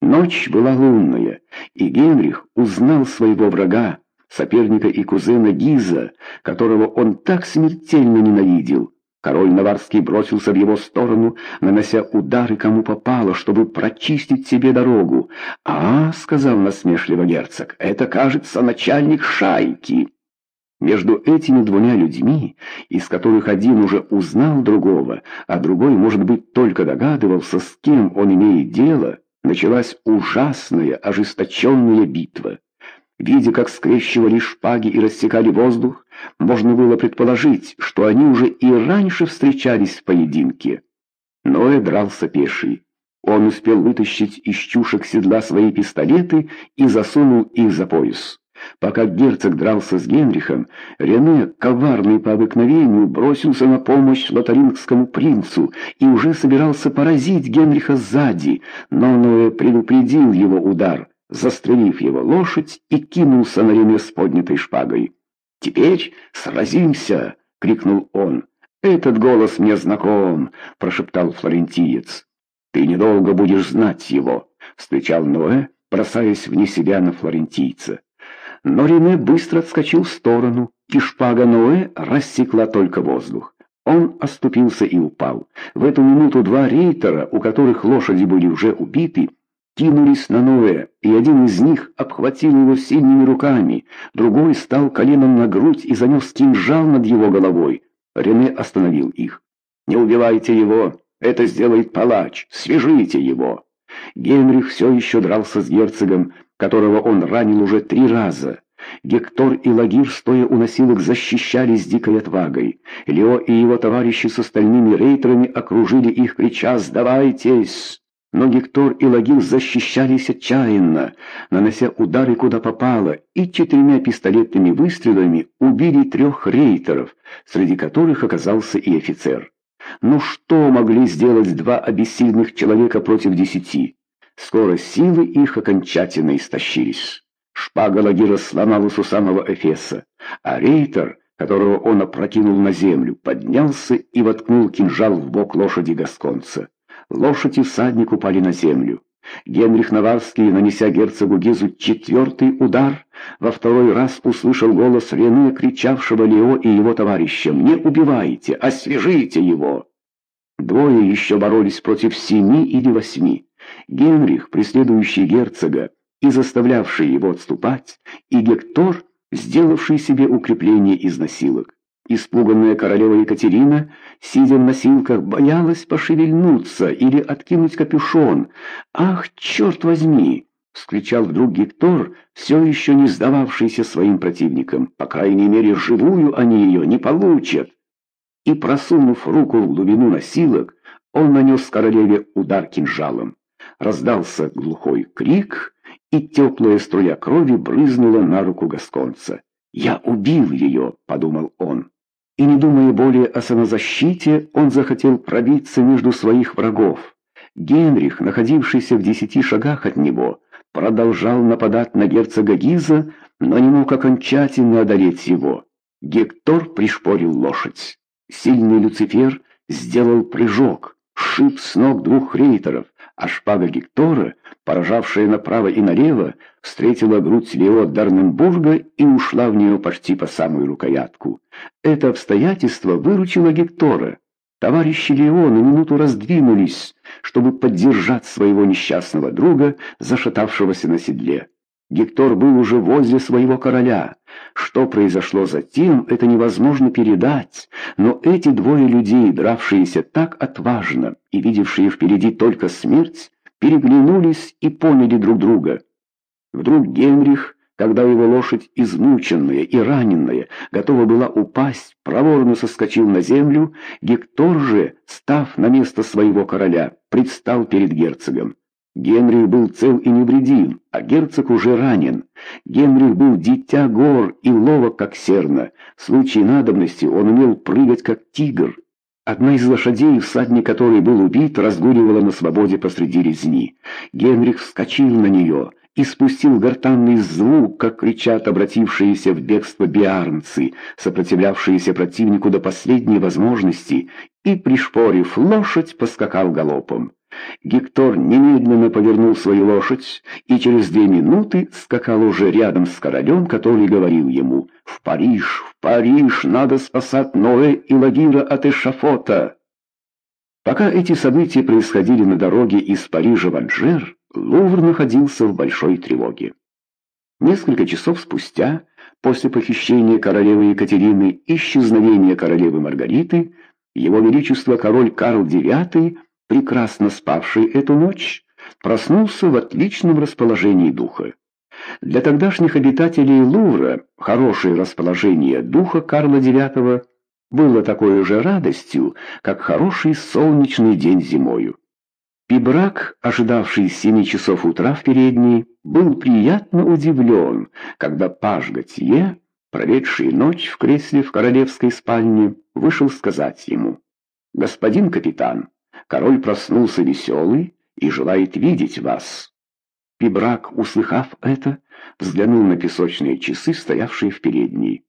Ночь была лунная, и Генрих узнал своего врага, соперника и кузена Гиза, которого он так смертельно ненавидел. Король Наварский бросился в его сторону, нанося удары кому попало, чтобы прочистить себе дорогу. «А, — сказал насмешливо герцог, — это, кажется, начальник шайки». Между этими двумя людьми, из которых один уже узнал другого, а другой, может быть, только догадывался, с кем он имеет дело, началась ужасная, ожесточенная битва. Видя, как скрещивали шпаги и рассекали воздух, можно было предположить, что они уже и раньше встречались в поединке. Ноэ дрался пеший. Он успел вытащить из чушек седла свои пистолеты и засунул их за пояс. Пока герцог дрался с Генрихом, Рене, коварный по обыкновению, бросился на помощь лотарингскому принцу и уже собирался поразить Генриха сзади, но Ноэ предупредил его удар, застрелив его лошадь и кинулся на Рене с поднятой шпагой. «Теперь сразимся!» — крикнул он. «Этот голос мне знаком!» — прошептал флорентиец. «Ты недолго будешь знать его!» — встречал Ноэ, бросаясь вне себя на флорентийца. Но Рене быстро отскочил в сторону, и шпага Ноэ рассекла только воздух. Он оступился и упал. В эту минуту два рейтера, у которых лошади были уже убиты, кинулись на Ноэ, и один из них обхватил его сильными руками, другой стал коленом на грудь и занес кинжал над его головой. Рене остановил их. «Не убивайте его! Это сделает палач! Свяжите его!» Генрих все еще дрался с герцогом, которого он ранил уже три раза. Гектор и Лагир, стоя у носилок, защищались дикой отвагой. Лео и его товарищи с остальными рейтерами окружили их, крича «Сдавайтесь!». Но Гектор и Лагир защищались отчаянно, нанося удары куда попало, и четырьмя пистолетными выстрелами убили трех рейтеров, среди которых оказался и офицер. Но что могли сделать два обессильных человека против десяти? Скоро силы их окончательно истощились. Шпага Лагира сломалась у самого Эфеса, а рейтер, которого он опрокинул на землю, поднялся и воткнул кинжал в бок лошади Гасконца. Лошадь и всадник упали на землю. Генрих Наварский, нанеся герцогу Гизу четвертый удар, во второй раз услышал голос Рене, кричавшего Лео и его товарищам «Не убивайте, освежите его!». Двое еще боролись против семи или восьми. Генрих, преследующий герцога и заставлявший его отступать, и Гектор, сделавший себе укрепление из носилок. Испуганная королева Екатерина, сидя в носилках, боялась пошевельнуться или откинуть капюшон. «Ах, черт возьми!» — вскричал вдруг Гектор, все еще не сдававшийся своим противникам. «По крайней мере, живую они ее не получат!» И, просунув руку в глубину носилок, он нанес королеве удар кинжалом. Раздался глухой крик, и теплая струя крови брызнула на руку Гасконца. «Я убил ее», — подумал он. И не думая более о самозащите, он захотел пробиться между своих врагов. Генрих, находившийся в десяти шагах от него, продолжал нападать на герцога Гиза, но не мог окончательно одолеть его. Гектор пришпорил лошадь. Сильный Люцифер сделал прыжок, шип с ног двух рейтеров, а шпага Гектора, поражавшая направо и налево, встретила грудь Лео Дарненбурга и ушла в нее почти по самую рукоятку. Это обстоятельство выручило Гектора. Товарищи Лео на минуту раздвинулись, чтобы поддержать своего несчастного друга, зашатавшегося на седле. Гектор был уже возле своего короля. Что произошло затем, это невозможно передать, но эти двое людей, дравшиеся так отважно и видевшие впереди только смерть, переглянулись и поняли друг друга. Вдруг Генрих, когда его лошадь, измученная и раненная, готова была упасть, проворно соскочил на землю, Гектор же, став на место своего короля, предстал перед герцогом. Генрих был цел и невредим, а герцог уже ранен. Генрих был дитя гор и ловок, как серна. В случае надобности он умел прыгать, как тигр. Одна из лошадей, всадник которой был убит, разгуливала на свободе посреди резни. Генрих вскочил на нее и спустил гортанный звук, как кричат обратившиеся в бегство биарнцы, сопротивлявшиеся противнику до последней возможности, и, пришпорив лошадь, поскакал галопом. Гектор немедленно повернул свою лошадь и через две минуты скакал уже рядом с королем, который говорил ему «В Париж, в Париж, надо спасать Ноэ и Лагира от эшафота». Пока эти события происходили на дороге из Парижа в Анжер, Лувр находился в большой тревоге. Несколько часов спустя, после похищения королевы Екатерины и исчезновения королевы Маргариты, его Величество король Карл IX, прекрасно спавший эту ночь, проснулся в отличном расположении духа. Для тогдашних обитателей Лувра хорошее расположение духа Карла IX было такой же радостью, как хороший солнечный день зимою. Пибрак, ожидавший семи часов утра в передней, был приятно удивлен, когда паж Готье, проведший ночь в кресле в королевской спальне, вышел сказать ему, «Господин капитан, король проснулся веселый и желает видеть вас». Пибрак, услыхав это, взглянул на песочные часы, стоявшие в передней.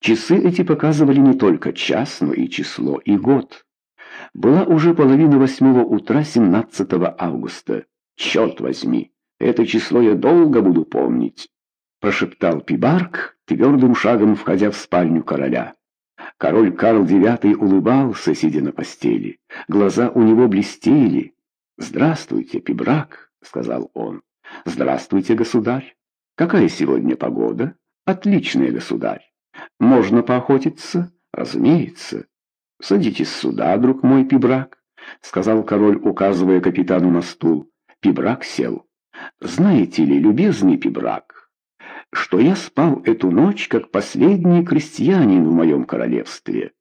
Часы эти показывали не только час, но и число, и год. Была уже половина восьмого утра 17 августа. «Черт возьми, это число я долго буду помнить», — прошептал Пибарк, твердым шагом входя в спальню короля. Король Карл IX улыбался, сидя на постели. Глаза у него блестели. «Здравствуйте, Пибрак», — сказал он. «Здравствуйте, государь. Какая сегодня погода?» «Отличная, государь. Можно поохотиться?» «Разумеется. «Садитесь сюда, друг мой Пибрак», — сказал король, указывая капитану на стул. Пибрак сел. «Знаете ли, любезный Пибрак, что я спал эту ночь, как последний крестьянин в моем королевстве?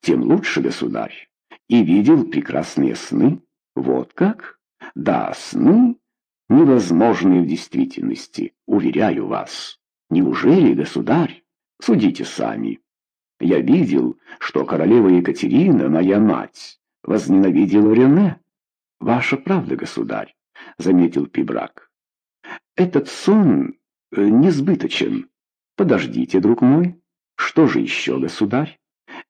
Тем лучше, государь. И видел прекрасные сны. Вот как? Да, сны невозможные в действительности, уверяю вас. Неужели, государь? Судите сами». Я видел, что королева Екатерина, моя мать, возненавидела Рене. Ваша правда, государь, заметил Пибрак. Этот сон несбыточен. Подождите, друг мой. Что же еще, государь?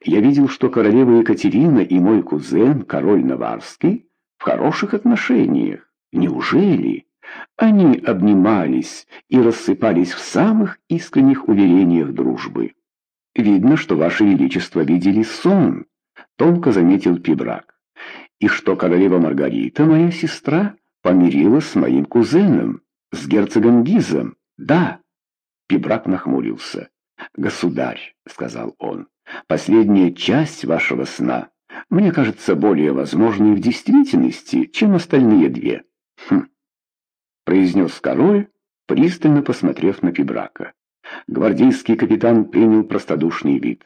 Я видел, что королева Екатерина и мой кузен, король Наварский, в хороших отношениях. Неужели? Они обнимались и рассыпались в самых искренних уверениях дружбы. «Видно, что Ваше Величество видели сон», — тонко заметил Пибрак. «И что королева Маргарита, моя сестра, помирилась с моим кузеном, с герцогом Гизом. Да». Пибрак нахмурился. «Государь», — сказал он, — «последняя часть вашего сна, мне кажется, более возможной в действительности, чем остальные две». «Хм», — произнес король, пристально посмотрев на Пибрака. Гвардейский капитан принял простодушный вид.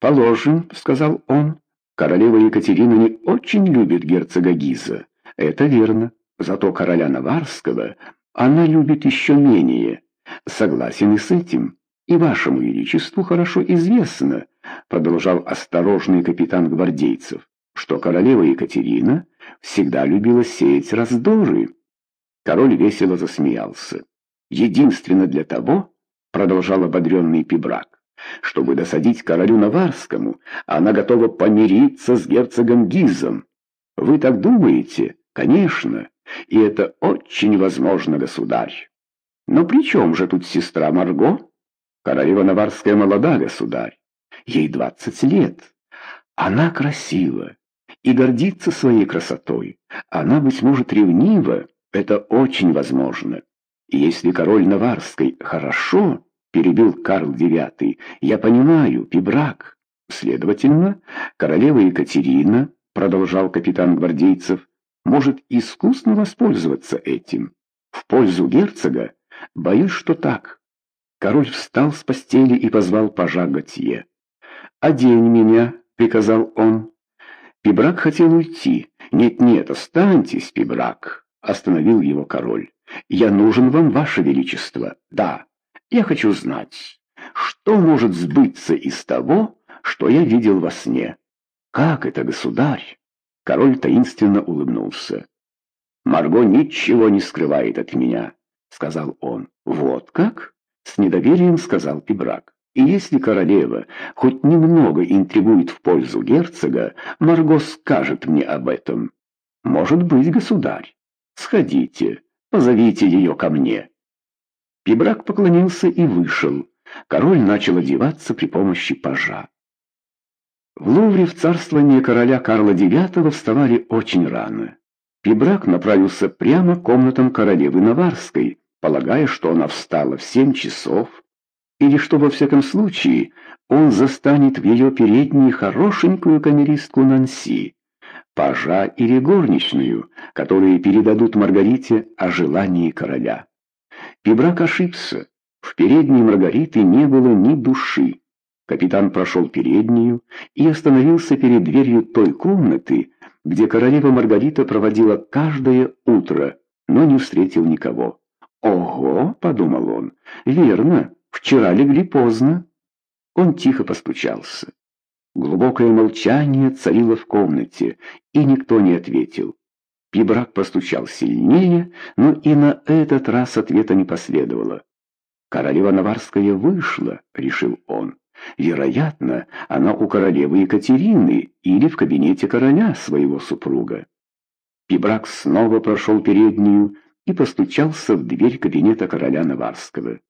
«Положим», — сказал он, — «королева Екатерина не очень любит герцога Гиза. Это верно. Зато короля Наварского она любит еще менее. Согласен и с этим. И вашему величеству хорошо известно», — продолжал осторожный капитан гвардейцев, «что королева Екатерина всегда любила сеять раздоры». Король весело засмеялся. «Единственно для того, продолжал ободренный Пибрак. Чтобы досадить королю Наварскому, она готова помириться с герцогом Гизом. Вы так думаете? Конечно. И это очень возможно, государь. Но при чем же тут сестра Марго? Королева Наварская молода, государь. Ей двадцать лет. Она красива и гордится своей красотой. Она, быть может, ревнива. Это очень возможно. И если король Наварской хорошо перебил Карл IX. «Я понимаю, пибрак. Следовательно, королева Екатерина, продолжал капитан гвардейцев, может искусно воспользоваться этим. В пользу герцога? Боюсь, что так». Король встал с постели и позвал пажа Готье. «Одень меня», — приказал он. Пибрак хотел уйти. «Нет-нет, останьтесь, Пибрак», — остановил его король. «Я нужен вам, ваше величество, да». Я хочу знать, что может сбыться из того, что я видел во сне. Как это, государь? Король таинственно улыбнулся. Марго ничего не скрывает от меня, сказал он. Вот как? С недоверием сказал Пибрак. И если королева хоть немного интригует в пользу герцога, Марго скажет мне об этом. «Может быть, государь. Сходите, позовите ее ко мне». Пибрак поклонился и вышел. Король начал одеваться при помощи пажа. В Лувре в царствование короля Карла IX вставали очень рано. Пибрак направился прямо к комнатам королевы Наварской, полагая, что она встала в семь часов, или что, во всяком случае, он застанет в ее передней хорошенькую камеристку Нанси, пажа или горничную, которые передадут Маргарите о желании короля. Пибрак ошибся. В передней Маргариты не было ни души. Капитан прошел переднюю и остановился перед дверью той комнаты, где королева Маргарита проводила каждое утро, но не встретил никого. «Ого!» — подумал он. «Верно, вчера легли поздно». Он тихо постучался. Глубокое молчание царило в комнате, и никто не ответил. Пибрак постучал сильнее, но и на этот раз ответа не последовало. «Королева Наварская вышла», — решил он. «Вероятно, она у королевы Екатерины или в кабинете короля своего супруга». Пибрак снова прошел переднюю и постучался в дверь кабинета короля Наварского.